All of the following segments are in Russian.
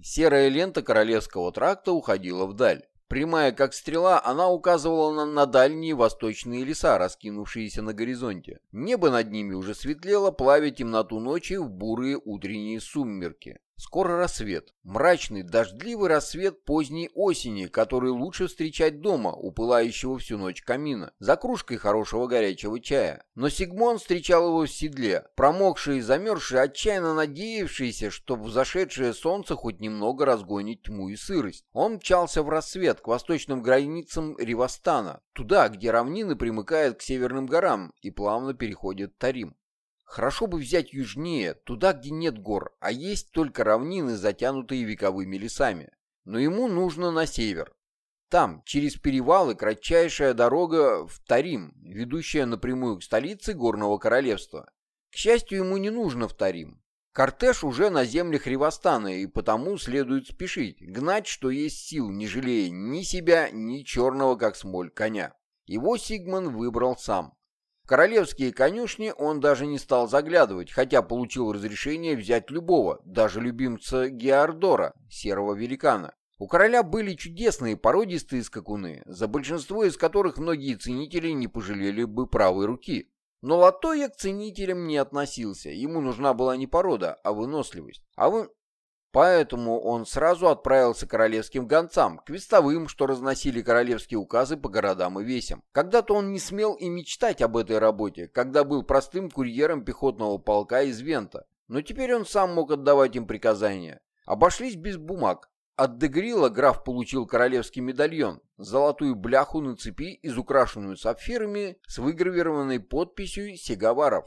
Серая лента королевского тракта уходила вдаль. Прямая как стрела, она указывала на, на дальние восточные леса, раскинувшиеся на горизонте. Небо над ними уже светлело, плавя темноту ночи в бурые утренние сумерки. Скоро рассвет. Мрачный, дождливый рассвет поздней осени, который лучше встречать дома, у пылающего всю ночь камина, за кружкой хорошего горячего чая. Но Сигмон встречал его в седле, промокший и замерзший, отчаянно надеявшийся, что взошедшее солнце хоть немного разгонит тьму и сырость. Он мчался в рассвет к восточным границам Ривастана, туда, где равнины примыкают к северным горам и плавно переходят Тарим. Хорошо бы взять южнее, туда, где нет гор, а есть только равнины, затянутые вековыми лесами. Но ему нужно на север. Там, через перевалы, кратчайшая дорога в Тарим, ведущая напрямую к столице Горного Королевства. К счастью, ему не нужно в Тарим. Кортеж уже на землях Ривастана, и потому следует спешить, гнать, что есть сил, не жалея ни себя, ни черного, как смоль, коня. Его Сигман выбрал сам королевские конюшни он даже не стал заглядывать, хотя получил разрешение взять любого, даже любимца Геордора, серого великана. У короля были чудесные породистые скакуны, за большинство из которых многие ценители не пожалели бы правой руки. Но Латоя к ценителям не относился, ему нужна была не порода, а выносливость. А вы... Поэтому он сразу отправился к королевским гонцам, к вестовым, что разносили королевские указы по городам и весям. Когда-то он не смел и мечтать об этой работе, когда был простым курьером пехотного полка из Вента. Но теперь он сам мог отдавать им приказания. Обошлись без бумаг. От Дегрила граф получил королевский медальон, золотую бляху на цепи, изукрашенную сапфирами с выгравированной подписью Сигаваров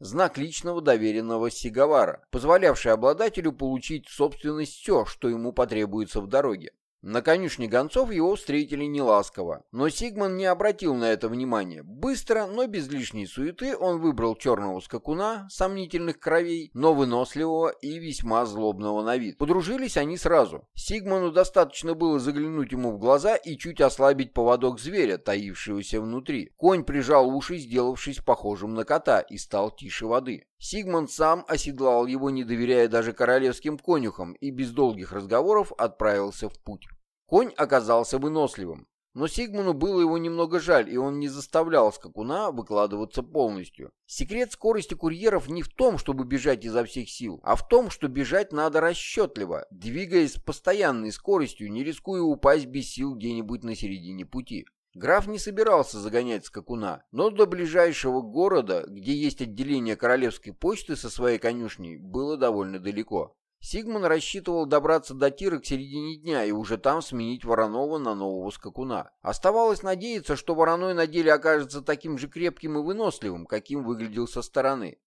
знак личного доверенного Сигавара, позволявший обладателю получить в собственность все, что ему потребуется в дороге. На конюшне гонцов его встретили неласково, но Сигман не обратил на это внимания. Быстро, но без лишней суеты, он выбрал черного скакуна, сомнительных кровей, но выносливого и весьма злобного на вид. Подружились они сразу. Сигману достаточно было заглянуть ему в глаза и чуть ослабить поводок зверя, таившегося внутри. Конь прижал уши, сделавшись похожим на кота, и стал тише воды. Сигман сам оседлал его, не доверяя даже королевским конюхам, и без долгих разговоров отправился в путь. Конь оказался выносливым, но Сигману было его немного жаль, и он не заставлял скакуна выкладываться полностью. Секрет скорости курьеров не в том, чтобы бежать изо всех сил, а в том, что бежать надо расчетливо, двигаясь с постоянной скоростью, не рискуя упасть без сил где-нибудь на середине пути. Граф не собирался загонять скакуна, но до ближайшего города, где есть отделение королевской почты со своей конюшней, было довольно далеко. Сигман рассчитывал добраться до Тира к середине дня и уже там сменить Воронова на нового скакуна. Оставалось надеяться, что Вороной на деле окажется таким же крепким и выносливым, каким выглядел со стороны.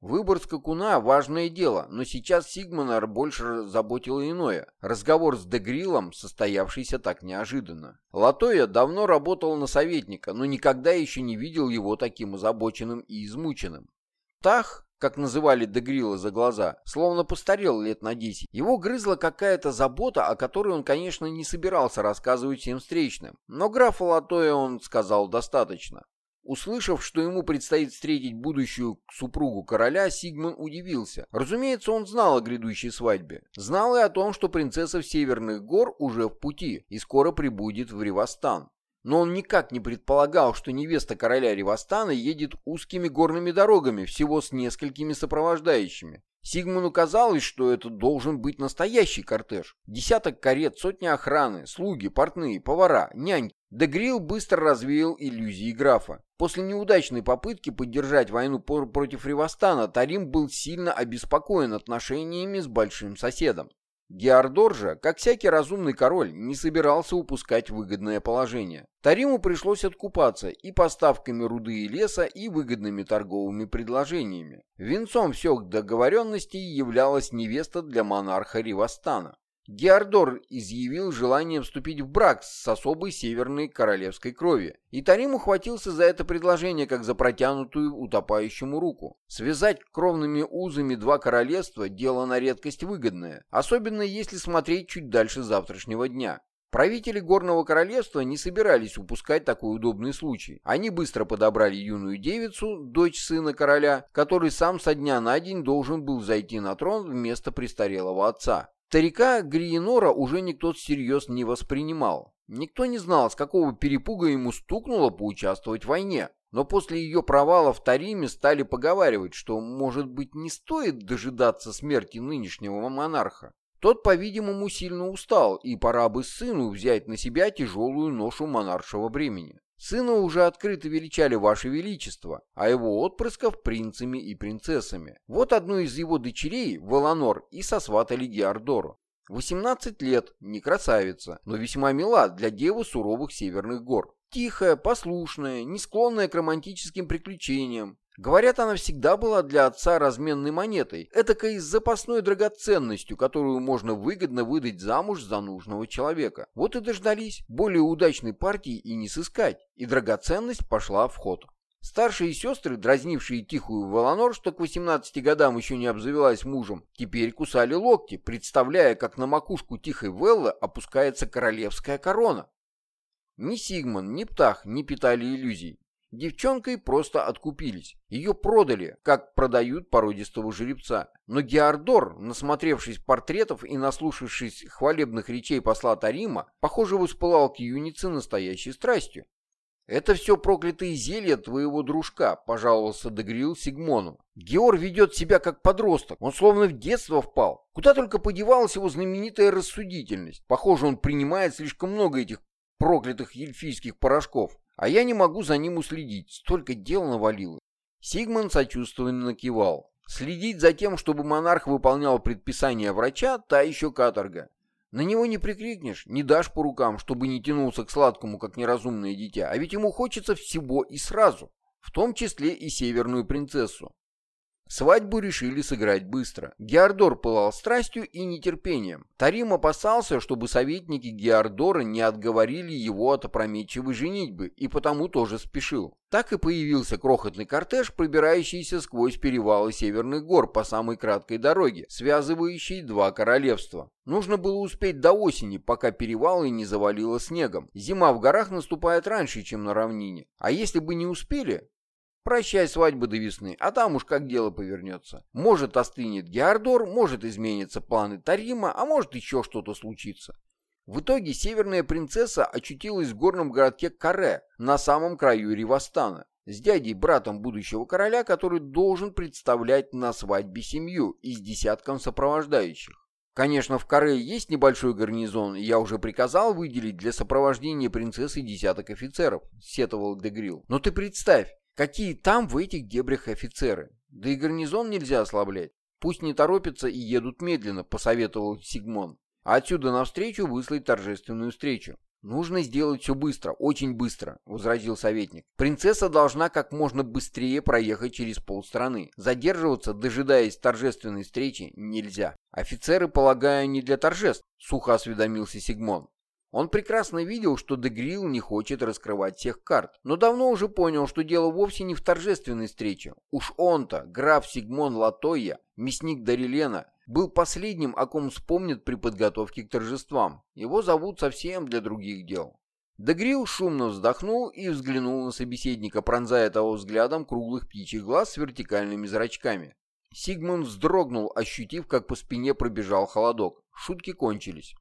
Выбор скакуна – важное дело, но сейчас Сигманар больше заботило иное. Разговор с Дегрилом, состоявшийся так неожиданно. Латоя давно работал на советника, но никогда еще не видел его таким озабоченным и измученным. Тах, как называли Дегрила за глаза, словно постарел лет на десять. Его грызла какая-то забота, о которой он, конечно, не собирался рассказывать всем встречным. Но графа Латоя он сказал достаточно. Услышав, что ему предстоит встретить будущую супругу короля, Сигман удивился. Разумеется, он знал о грядущей свадьбе. Знал и о том, что принцесса в Северных гор уже в пути и скоро прибудет в Ривастан. Но он никак не предполагал, что невеста короля Ривастана едет узкими горными дорогами, всего с несколькими сопровождающими. Сигману казалось, что это должен быть настоящий кортеж. Десяток карет, сотни охраны, слуги, портные, повара, няньки. Дегрил быстро развеял иллюзии графа. После неудачной попытки поддержать войну против Ривастана Тарим был сильно обеспокоен отношениями с большим соседом. Геордор же, как всякий разумный король, не собирался упускать выгодное положение. Тариму пришлось откупаться и поставками руды и леса, и выгодными торговыми предложениями. Венцом всех договоренностей являлась невеста для монарха Ривастана. Геордор изъявил желание вступить в брак с особой северной королевской крови, и Тарим ухватился за это предложение, как за протянутую утопающему руку. Связать кровными узами два королевства – дело на редкость выгодное, особенно если смотреть чуть дальше завтрашнего дня. Правители Горного Королевства не собирались упускать такой удобный случай. Они быстро подобрали юную девицу, дочь сына короля, который сам со дня на день должен был зайти на трон вместо престарелого отца. Старика Гриенора уже никто всерьез не воспринимал. Никто не знал, с какого перепуга ему стукнуло поучаствовать в войне. Но после ее провала в Тариме стали поговаривать, что, может быть, не стоит дожидаться смерти нынешнего монарха. Тот, по-видимому, сильно устал, и пора бы сыну взять на себя тяжелую ношу монаршего бремени. Сына уже открыто величали Ваше Величество, а его отпрысков принцами и принцессами. Вот одну из его дочерей, Валанор, и сосватали Геордору. 18 лет, не красавица, но весьма мила для девы суровых северных гор. Тихая, послушная, не склонная к романтическим приключениям. Говорят, она всегда была для отца разменной монетой, этакой запасной драгоценностью, которую можно выгодно выдать замуж за нужного человека. Вот и дождались, более удачной партии и не сыскать, и драгоценность пошла в ход. Старшие сестры, дразнившие тихую Валанор, что к 18 годам еще не обзавелась мужем, теперь кусали локти, представляя, как на макушку тихой Веллы опускается королевская корона. Ни Сигман, ни Птах не питали иллюзий. Девчонкой просто откупились. Ее продали, как продают породистого жеребца. Но Геордор, насмотревшись портретов и наслушавшись хвалебных речей посла Тарима, похоже, воспылал к юнице настоящей страстью. «Это все проклятые зелья твоего дружка», — пожаловался Дегрил Сигмону. «Геор ведет себя как подросток, он словно в детство впал. Куда только подевалась его знаменитая рассудительность. Похоже, он принимает слишком много этих проклятых эльфийских порошков. А я не могу за ним уследить, столько дел навалило. Сигман сочувственно накивал. Следить за тем, чтобы монарх выполнял предписания врача, та еще каторга. На него не прикрикнешь, не дашь по рукам, чтобы не тянулся к сладкому, как неразумное дитя, а ведь ему хочется всего и сразу, в том числе и северную принцессу. Свадьбу решили сыграть быстро. Геордор пылал страстью и нетерпением. Тарим опасался, чтобы советники Геордора не отговорили его от опрометчивой женитьбы, и потому тоже спешил. Так и появился крохотный кортеж, пробирающийся сквозь перевалы Северных гор по самой краткой дороге, связывающей два королевства. Нужно было успеть до осени, пока перевалы не завалило снегом. Зима в горах наступает раньше, чем на равнине. А если бы не успели, Прощай свадьбы до весны, а там уж как дело повернется. Может остынет Геордор, может изменятся планы Тарима, а может еще что-то случится. В итоге северная принцесса очутилась в горном городке Каре, на самом краю Ривастана, с дядей, братом будущего короля, который должен представлять на свадьбе семью и с десятком сопровождающих. Конечно, в Каре есть небольшой гарнизон, и я уже приказал выделить для сопровождения принцессы десяток офицеров, сетовал Дегрил. Но ты представь, Какие там в этих дебрях офицеры? Да и гарнизон нельзя ослаблять. Пусть не торопятся и едут медленно, посоветовал Сигмон. А отсюда навстречу выслать торжественную встречу. «Нужно сделать все быстро, очень быстро», — возразил советник. «Принцесса должна как можно быстрее проехать через полстраны. Задерживаться, дожидаясь торжественной встречи, нельзя. Офицеры, полагаю, не для торжеств», — сухо осведомился Сигмон. Он прекрасно видел, что Дегрил не хочет раскрывать всех карт, но давно уже понял, что дело вовсе не в торжественной встрече. Уж он-то, граф Сигмон Латоя, мясник Дарилена, был последним, о ком вспомнит при подготовке к торжествам. Его зовут совсем для других дел. Дегрил шумно вздохнул и взглянул на собеседника, пронзая того взглядом круглых птичьих глаз с вертикальными зрачками. Сигмund вздрогнул, ощутив, как по спине пробежал холодок. Шутки кончились.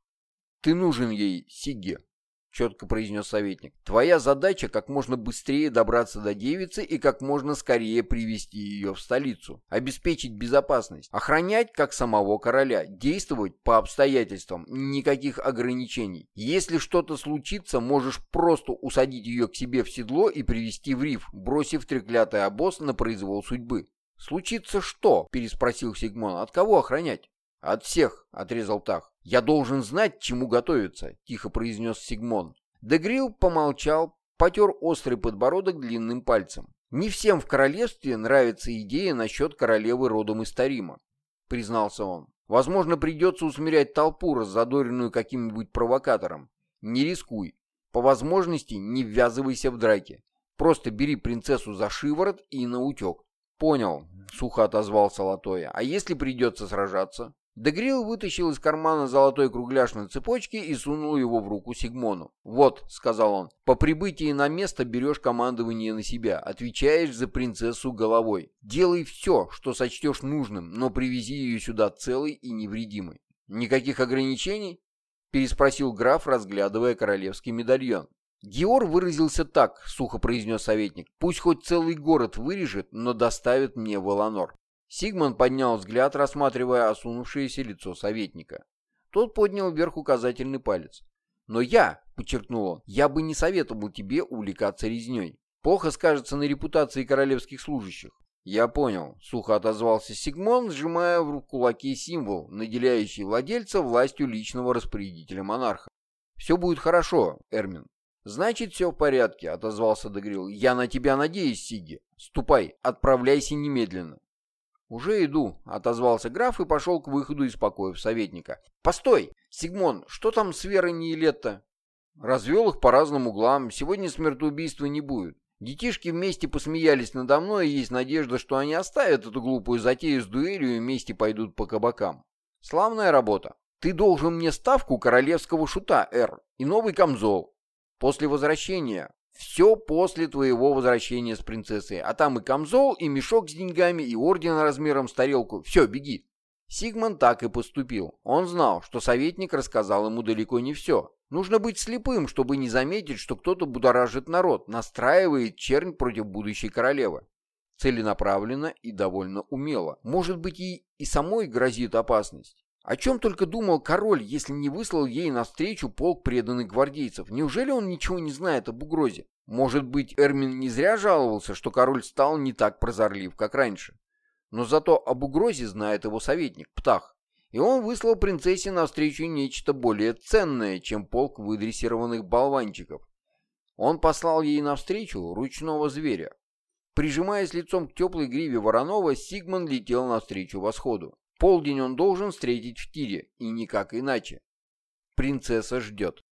«Ты нужен ей, Сиге», — четко произнес советник. «Твоя задача как можно быстрее добраться до девицы и как можно скорее привести ее в столицу, обеспечить безопасность, охранять как самого короля, действовать по обстоятельствам, никаких ограничений. Если что-то случится, можешь просто усадить ее к себе в седло и привести в риф, бросив треклятый обоз на произвол судьбы». «Случится что?» — переспросил Сигмон. «От кого охранять?» «От всех», — отрезал Тах. «Я должен знать, чему готовиться», — тихо произнес Сигмон. Дегрил помолчал, потер острый подбородок длинным пальцем. «Не всем в королевстве нравится идея насчет королевы родом из Тарима», — признался он. «Возможно, придется усмирять толпу, раззадоренную каким-нибудь провокатором. Не рискуй. По возможности не ввязывайся в драки. Просто бери принцессу за шиворот и наутек». «Понял», — сухо отозвался Латоя. «А если придется сражаться?» Дегрил вытащил из кармана золотой кругляш на цепочке и сунул его в руку Сигмону. «Вот», — сказал он, — «по прибытии на место берешь командование на себя, отвечаешь за принцессу головой. Делай все, что сочтешь нужным, но привези ее сюда целой и невредимой». «Никаких ограничений?» — переспросил граф, разглядывая королевский медальон. «Геор выразился так», — сухо произнес советник. «Пусть хоть целый город вырежет, но доставит мне Воланор». Сигман поднял взгляд, рассматривая осунувшееся лицо советника. Тот поднял вверх указательный палец. «Но я», — подчеркнул он, — «я бы не советовал тебе увлекаться резней. Плохо скажется на репутации королевских служащих». «Я понял», — сухо отозвался Сигмон, сжимая в кулаке символ, наделяющий владельца властью личного распорядителя монарха. «Все будет хорошо, Эрмин». «Значит, все в порядке», — отозвался Дегрил. «Я на тебя надеюсь, Сиги. Ступай, отправляйся немедленно». «Уже иду», — отозвался граф и пошел к выходу из покоев советника. «Постой! Сигмон, что там с Верой Ниелетто?» «Развел их по разным углам. Сегодня смертоубийства не будет. Детишки вместе посмеялись надо мной, и есть надежда, что они оставят эту глупую затею с дуэлью и вместе пойдут по кабакам. Славная работа. Ты должен мне ставку королевского шута, Эр, и новый камзол. После возвращения все после твоего возвращения с принцессой. А там и камзол, и мешок с деньгами, и орден размером с тарелку. Все, беги. Сигман так и поступил. Он знал, что советник рассказал ему далеко не все. Нужно быть слепым, чтобы не заметить, что кто-то будоражит народ, настраивает чернь против будущей королевы. Целенаправленно и довольно умело. Может быть, ей и самой грозит опасность. О чем только думал король, если не выслал ей навстречу полк преданных гвардейцев? Неужели он ничего не знает об угрозе? Может быть, Эрмин не зря жаловался, что король стал не так прозорлив, как раньше. Но зато об угрозе знает его советник, Птах. И он выслал принцессе навстречу нечто более ценное, чем полк выдрессированных болванчиков. Он послал ей навстречу ручного зверя. Прижимаясь лицом к теплой гриве Воронова, Сигман летел навстречу восходу. Полдень он должен встретить в тире, и никак иначе. Принцесса ждет.